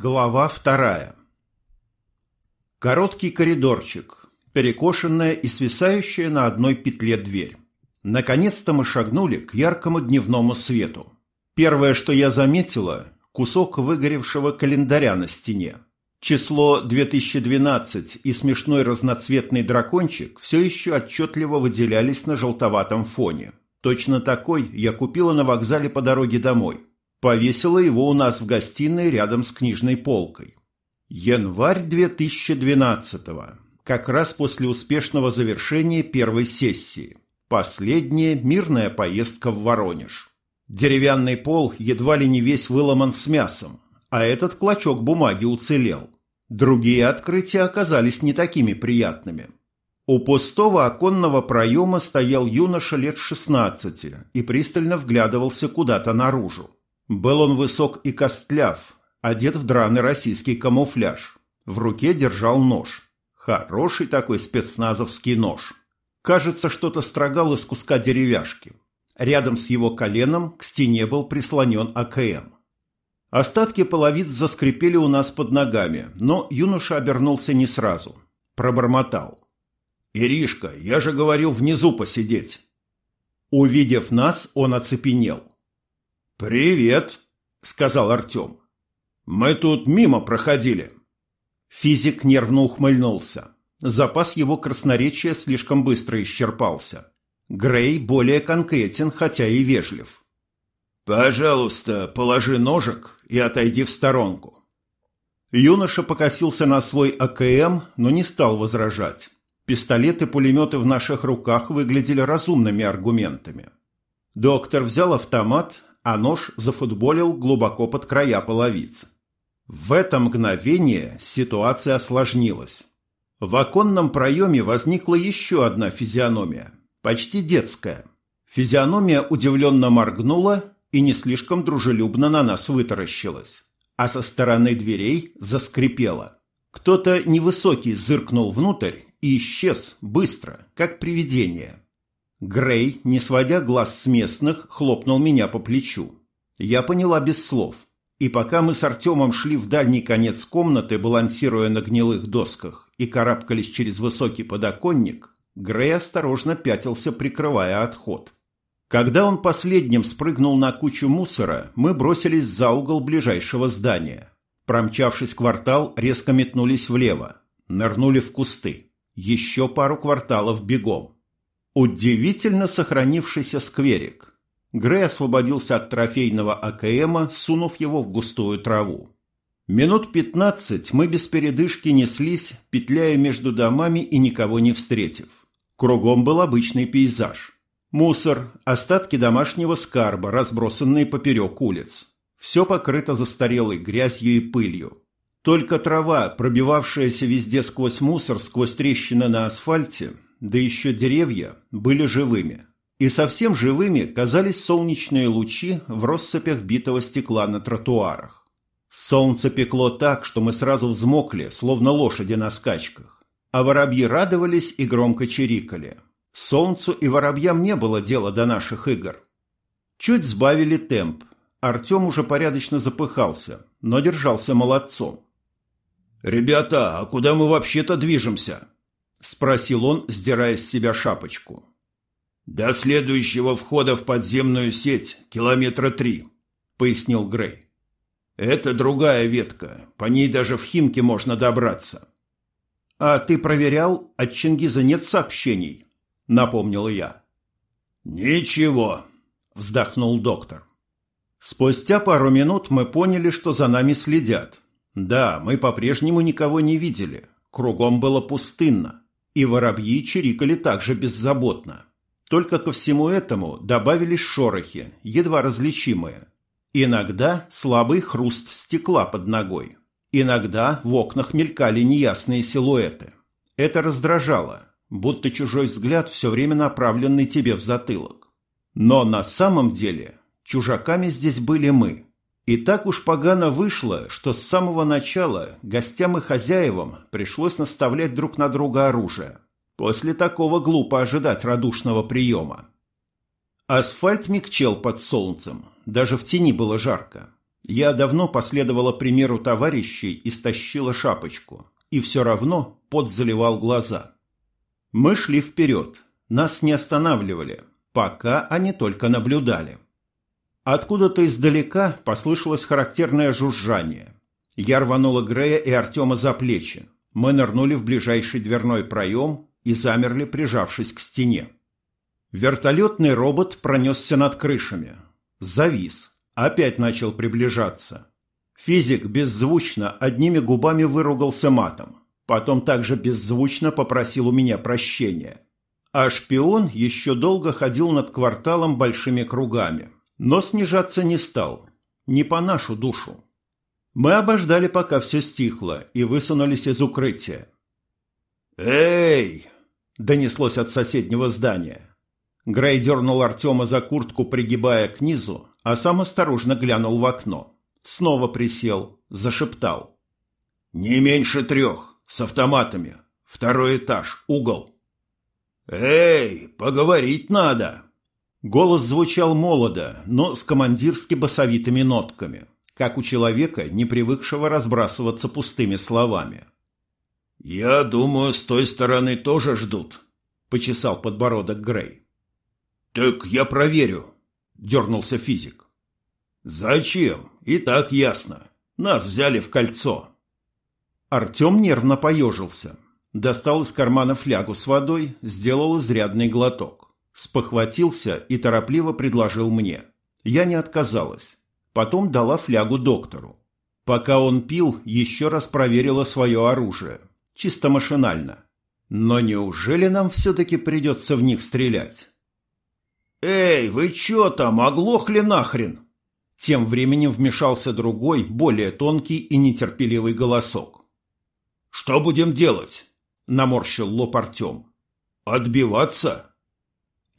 Глава вторая Короткий коридорчик, перекошенная и свисающая на одной петле дверь. Наконец-то мы шагнули к яркому дневному свету. Первое, что я заметила – кусок выгоревшего календаря на стене. Число 2012 и смешной разноцветный дракончик все еще отчетливо выделялись на желтоватом фоне. Точно такой я купила на вокзале по дороге домой. Повесила его у нас в гостиной рядом с книжной полкой. Январь 2012-го. Как раз после успешного завершения первой сессии. Последняя мирная поездка в Воронеж. Деревянный пол едва ли не весь выломан с мясом, а этот клочок бумаги уцелел. Другие открытия оказались не такими приятными. У пустого оконного проема стоял юноша лет 16 и пристально вглядывался куда-то наружу. Был он высок и костляв, одет в драный российский камуфляж. В руке держал нож. Хороший такой спецназовский нож. Кажется, что-то строгал из куска деревяшки. Рядом с его коленом к стене был прислонен АКМ. Остатки половиц заскрипели у нас под ногами, но юноша обернулся не сразу. Пробормотал. «Иришка, я же говорил внизу посидеть». Увидев нас, он оцепенел. «Привет», — сказал Артем. «Мы тут мимо проходили». Физик нервно ухмыльнулся. Запас его красноречия слишком быстро исчерпался. Грей более конкретен, хотя и вежлив. «Пожалуйста, положи ножик и отойди в сторонку». Юноша покосился на свой АКМ, но не стал возражать. Пистолеты и пулеметы в наших руках выглядели разумными аргументами. Доктор взял автомат, а нож зафутболил глубоко под края половиц. В это мгновение ситуация осложнилась. В оконном проеме возникла еще одна физиономия, почти детская. Физиономия удивленно моргнула и не слишком дружелюбно на нас вытаращилась, а со стороны дверей заскрипела. Кто-то невысокий зыркнул внутрь и исчез быстро, как привидение. Грей, не сводя глаз с местных, хлопнул меня по плечу. Я поняла без слов. И пока мы с Артемом шли в дальний конец комнаты, балансируя на гнилых досках, и карабкались через высокий подоконник, Грей осторожно пятился, прикрывая отход. Когда он последним спрыгнул на кучу мусора, мы бросились за угол ближайшего здания. Промчавшись квартал, резко метнулись влево. Нырнули в кусты. Еще пару кварталов бегом. Удивительно сохранившийся скверик. Грей освободился от трофейного АКМа, сунув его в густую траву. Минут пятнадцать мы без передышки неслись, петляя между домами и никого не встретив. Кругом был обычный пейзаж. Мусор, остатки домашнего скарба, разбросанные поперек улиц. Все покрыто застарелой грязью и пылью. Только трава, пробивавшаяся везде сквозь мусор, сквозь трещины на асфальте, да еще деревья, были живыми. И совсем живыми казались солнечные лучи в россыпях битого стекла на тротуарах. Солнце пекло так, что мы сразу взмокли, словно лошади на скачках. А воробьи радовались и громко чирикали. Солнцу и воробьям не было дела до наших игр. Чуть сбавили темп. Артем уже порядочно запыхался, но держался молодцом. «Ребята, а куда мы вообще-то движемся?» — спросил он, сдирая с себя шапочку. «До следующего входа в подземную сеть километра три», — пояснил Грей. «Это другая ветка, по ней даже в Химке можно добраться». «А ты проверял, от Чингиза нет сообщений?» — напомнил я. «Ничего», — вздохнул доктор. Спустя пару минут мы поняли, что за нами следят. Да, мы по-прежнему никого не видели. Кругом было пустынно и воробьи чирикали также беззаботно. Только ко всему этому добавились шорохи, едва различимые. Иногда слабый хруст стекла под ногой. Иногда в окнах мелькали неясные силуэты. Это раздражало, будто чужой взгляд все время направленный тебе в затылок. Но на самом деле чужаками здесь были мы – и так уж погано вышло, что с самого начала гостям и хозяевам пришлось наставлять друг на друга оружие. После такого глупо ожидать радушного приема. Асфальт мягчел под солнцем, даже в тени было жарко. Я давно последовала примеру товарищей и стащила шапочку, и все равно пот заливал глаза. Мы шли вперед, нас не останавливали, пока они только наблюдали. Откуда-то издалека послышалось характерное жужжание. Я рванула Грея и Артема за плечи. Мы нырнули в ближайший дверной проем и замерли, прижавшись к стене. Вертолетный робот пронесся над крышами. Завис. Опять начал приближаться. Физик беззвучно одними губами выругался матом. Потом также беззвучно попросил у меня прощения. А шпион еще долго ходил над кварталом большими кругами. Но снижаться не стал. Не по нашу душу. Мы обождали, пока все стихло, и высунулись из укрытия. «Эй!» – донеслось от соседнего здания. Грей дернул Артема за куртку, пригибая к низу, а сам осторожно глянул в окно. Снова присел, зашептал. «Не меньше трех, с автоматами. Второй этаж, угол». «Эй, поговорить надо!» Голос звучал молодо, но с командирски басовитыми нотками, как у человека, не привыкшего разбрасываться пустыми словами. «Я думаю, с той стороны тоже ждут», — почесал подбородок Грей. «Так я проверю», — дернулся физик. «Зачем? И так ясно. Нас взяли в кольцо». Артем нервно поежился. Достал из кармана флягу с водой, сделал изрядный глоток. Спохватился и торопливо предложил мне. Я не отказалась. Потом дала флягу доктору. Пока он пил, еще раз проверила свое оружие. Чисто машинально. Но неужели нам все-таки придется в них стрелять? «Эй, вы че там, оглохли нахрен?» Тем временем вмешался другой, более тонкий и нетерпеливый голосок. «Что будем делать?» – наморщил лоб Артем. «Отбиваться?»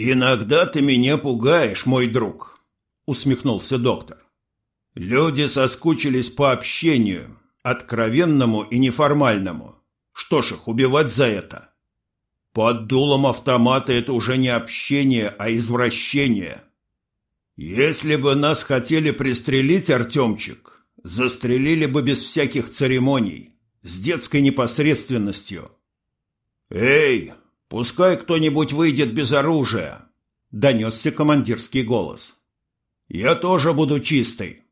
«Иногда ты меня пугаешь, мой друг», – усмехнулся доктор. «Люди соскучились по общению, откровенному и неформальному. Что ж их убивать за это?» Под дулом автомата это уже не общение, а извращение. Если бы нас хотели пристрелить, Артемчик, застрелили бы без всяких церемоний, с детской непосредственностью. «Эй, пускай кто-нибудь выйдет без оружия!» — донесся командирский голос. «Я тоже буду чистый».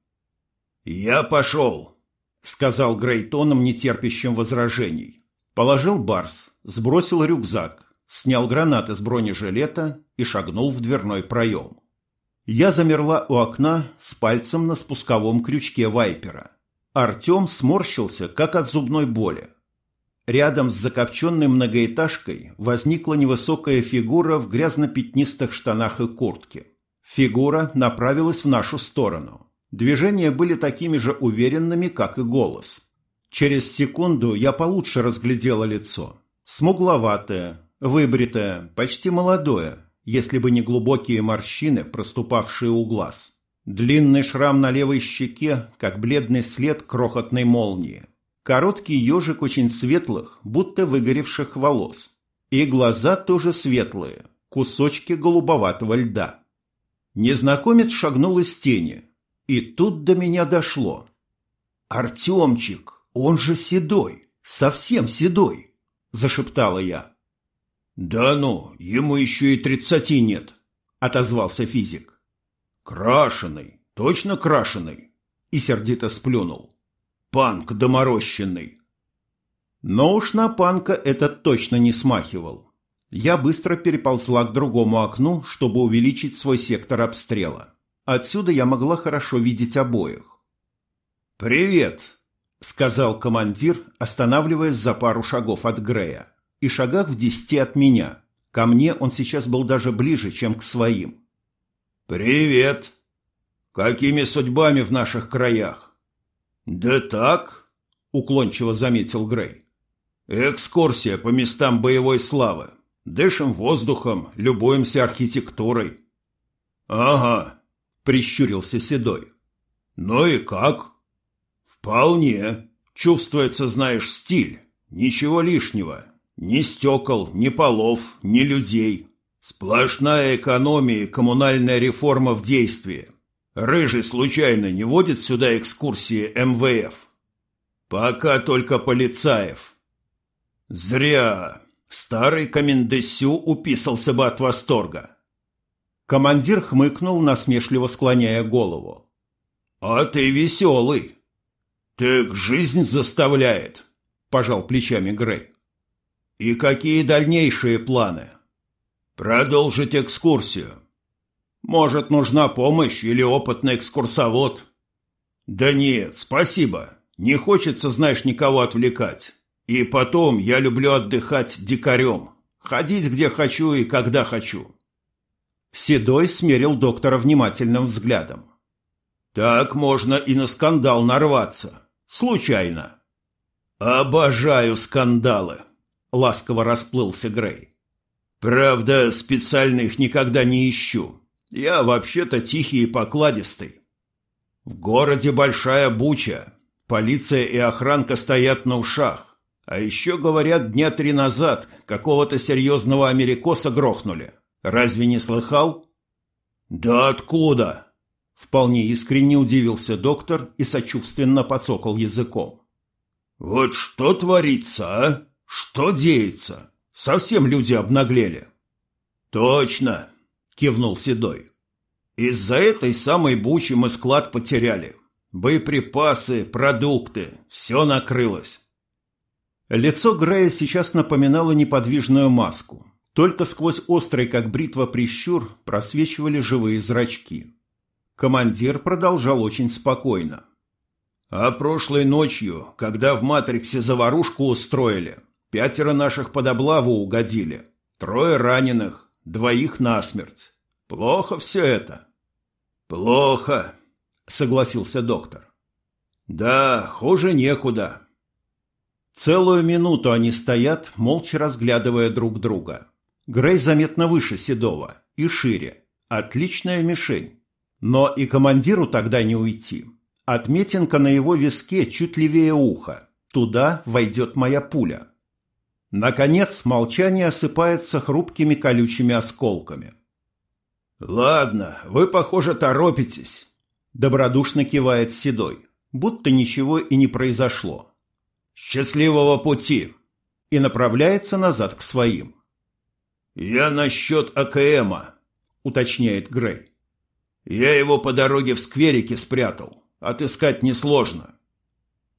«Я пошел», — сказал Грейтоном, нетерпящим возражений. Положил барс, сбросил рюкзак, снял гранаты с бронежилета и шагнул в дверной проем. Я замерла у окна с пальцем на спусковом крючке вайпера. Артем сморщился, как от зубной боли. Рядом с закопченной многоэтажкой возникла невысокая фигура в грязно-пятнистых штанах и куртке. Фигура направилась в нашу сторону. Движения были такими же уверенными, как и голос. Через секунду я получше разглядела лицо. Смугловатое, выбритое, почти молодое, если бы не глубокие морщины, проступавшие у глаз. Длинный шрам на левой щеке, как бледный след крохотной молнии. Короткий ежик очень светлых, будто выгоревших волос. И глаза тоже светлые, кусочки голубоватого льда. Незнакомец шагнул из тени. И тут до меня дошло. «Артемчик!» «Он же седой, совсем седой!» – зашептала я. «Да ну, ему еще и тридцати нет», – отозвался физик. «Крашеный, точно крашеный!» – и сердито сплюнул. «Панк доморощенный!» Но уж на панка этот точно не смахивал. Я быстро переползла к другому окну, чтобы увеличить свой сектор обстрела. Отсюда я могла хорошо видеть обоих. «Привет!» — сказал командир, останавливаясь за пару шагов от Грея. И шагах в десяти от меня. Ко мне он сейчас был даже ближе, чем к своим. «Привет! Какими судьбами в наших краях?» «Да так», — уклончиво заметил Грей. «Экскурсия по местам боевой славы. Дышим воздухом, любуемся архитектурой». «Ага», — прищурился Седой. «Ну и как?» «Вполне. Чувствуется, знаешь, стиль. Ничего лишнего. Ни стекол, ни полов, ни людей. Сплошная экономия и коммунальная реформа в действии. Рыжий случайно не водит сюда экскурсии МВФ? Пока только полицаев. Зря. Старый комендесю уписался бы от восторга. Командир хмыкнул, насмешливо склоняя голову. «А ты веселый!» «Так жизнь заставляет», — пожал плечами Грей. «И какие дальнейшие планы?» «Продолжить экскурсию. Может, нужна помощь или опытный экскурсовод?» «Да нет, спасибо. Не хочется, знаешь, никого отвлекать. И потом я люблю отдыхать дикарем. Ходить где хочу и когда хочу». Седой смерил доктора внимательным взглядом. «Так можно и на скандал нарваться. Случайно». «Обожаю скандалы», — ласково расплылся Грей. «Правда, специально их никогда не ищу. Я вообще-то тихий и покладистый. В городе большая буча. Полиция и охранка стоят на ушах. А еще, говорят, дня три назад какого-то серьезного америкоса грохнули. Разве не слыхал? Да откуда? Вполне искренне удивился доктор и сочувственно подсокал языком. Вот что творится, а? Что деется? Совсем люди обнаглели. Точно, кивнул Седой. Из-за этой самой бучи мы склад потеряли. Боеприпасы, продукты, все накрылось. Лицо Грея сейчас напоминало неподвижную маску. Только сквозь острый, как бритва, прищур просвечивали живые зрачки. Командир продолжал очень спокойно. А прошлой ночью, когда в «Матриксе» заварушку устроили, пятеро наших под облаву угодили. Трое раненых, двоих насмерть. Плохо все это. Плохо, согласился доктор. Да, хуже некуда. Целую минуту они стоят, молча разглядывая друг друга. Грей заметно выше Седова и шире. Отличная мишень. Но и командиру тогда не уйти. Отметинка на его виске чуть левее уха. Туда войдет моя пуля. Наконец молчание осыпается хрупкими колючими осколками. «Ладно, вы, похоже, торопитесь», — добродушно кивает Седой, будто ничего и не произошло. «Счастливого пути!» и направляется назад к своим. «Я насчет АКМа», — уточняет Грей. «Я его по дороге в скверике спрятал. Отыскать несложно».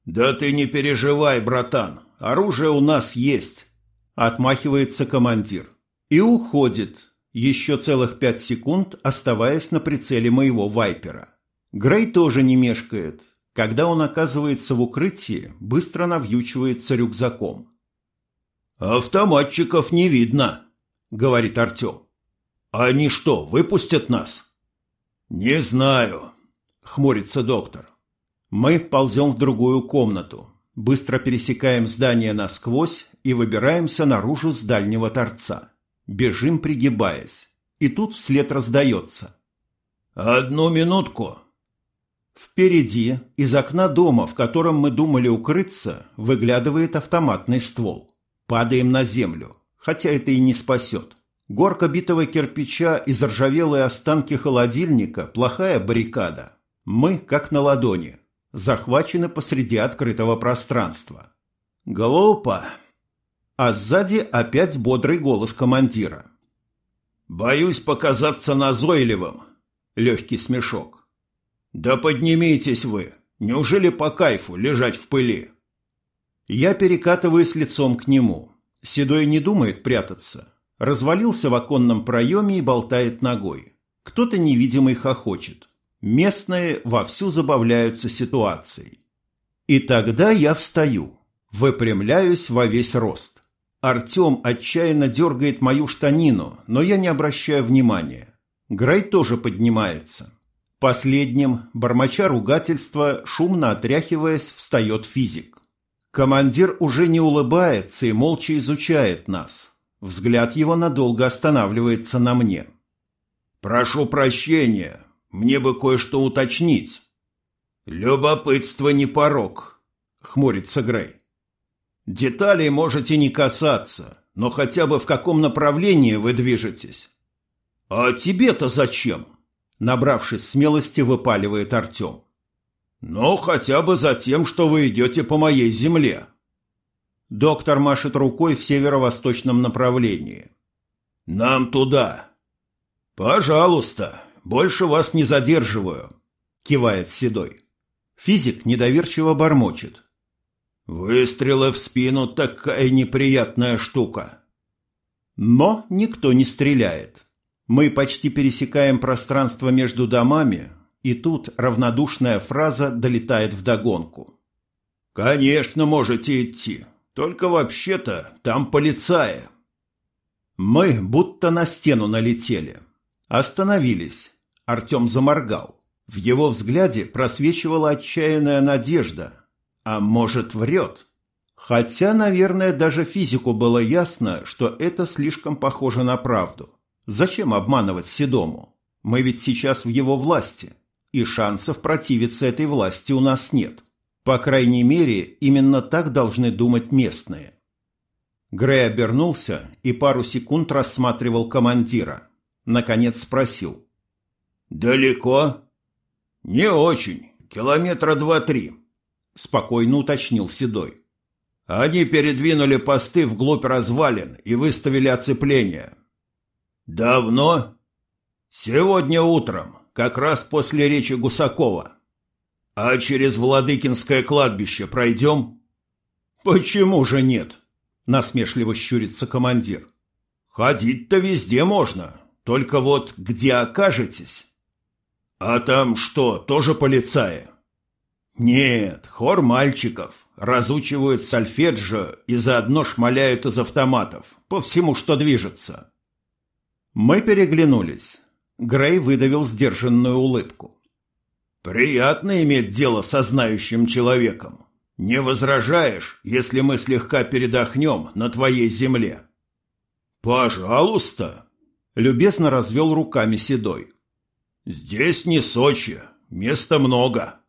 «Да ты не переживай, братан, оружие у нас есть», — отмахивается командир. И уходит, еще целых пять секунд оставаясь на прицеле моего вайпера. Грей тоже не мешкает. Когда он оказывается в укрытии, быстро навьючивается рюкзаком. «Автоматчиков не видно», — говорит Артем. «Они что, выпустят нас?» «Не знаю», — хмурится доктор. Мы ползем в другую комнату, быстро пересекаем здание насквозь и выбираемся наружу с дальнего торца. Бежим, пригибаясь. И тут вслед раздается. «Одну минутку!» Впереди, из окна дома, в котором мы думали укрыться, выглядывает автоматный ствол. Падаем на землю, хотя это и не спасет. Горка битого кирпича и заржавелые останки холодильника – плохая баррикада. Мы, как на ладони, захвачены посреди открытого пространства. Глупо а сзади опять бодрый голос командира. «Боюсь показаться назойливым», — легкий смешок. «Да поднимитесь вы! Неужели по кайфу лежать в пыли?» Я перекатываюсь лицом к нему. Седой не думает прятаться. Развалился в оконном проеме и болтает ногой. Кто-то невидимый хохочет. Местные вовсю забавляются ситуацией. И тогда я встаю, выпрямляюсь во весь рост. Артем отчаянно дергает мою штанину, но я не обращаю внимания. Грей тоже поднимается. Последним, бормоча ругательства, шумно отряхиваясь, встает физик. Командир уже не улыбается и молча изучает нас. Взгляд его надолго останавливается на мне. «Прошу прощения, мне бы кое-что уточнить». «Любопытство не порог», — хмурится Грей. Деталей можете не касаться, но хотя бы в каком направлении вы движетесь. А тебе-то зачем? Набравшись смелости, выпаливает Артем. «Но хотя бы за тем, что вы идете по моей земле». Доктор машет рукой в северо-восточном направлении. «Нам туда». «Пожалуйста, больше вас не задерживаю», — кивает Седой. Физик недоверчиво бормочет. «Выстрелы в спину — такая неприятная штука». Но никто не стреляет. Мы почти пересекаем пространство между домами, и тут равнодушная фраза долетает вдогонку. «Конечно, можете идти, только вообще-то там полицаи». Мы будто на стену налетели. Остановились. Артем заморгал. В его взгляде просвечивала отчаянная надежда. А может, врет? Хотя, наверное, даже физику было ясно, что это слишком похоже на правду. Зачем обманывать Седому? Мы ведь сейчас в его власти, и шансов противиться этой власти у нас нет. По крайней мере, именно так должны думать местные. Грей обернулся и пару секунд рассматривал командира. Наконец спросил. «Далеко?» «Не очень. Километра два-три», — спокойно уточнил Седой. «Они передвинули посты вглубь развалин и выставили оцепление. «Давно?» «Сегодня утром, как раз после речи Гусакова. А через Владыкинское кладбище пройдем?» «Почему же нет?» – насмешливо щурится командир. «Ходить-то везде можно, только вот где окажетесь?» «А там что, тоже полицаи?» «Нет, хор мальчиков. Разучивают сольфеджио и заодно шмаляют из автоматов по всему, что движется. Мы переглянулись. Грей выдавил сдержанную улыбку. «Приятно иметь дело со знающим человеком. Не возражаешь, если мы слегка передохнем на твоей земле?» «Пожалуйста!» — любезно развел руками Седой. «Здесь не Сочи, места много».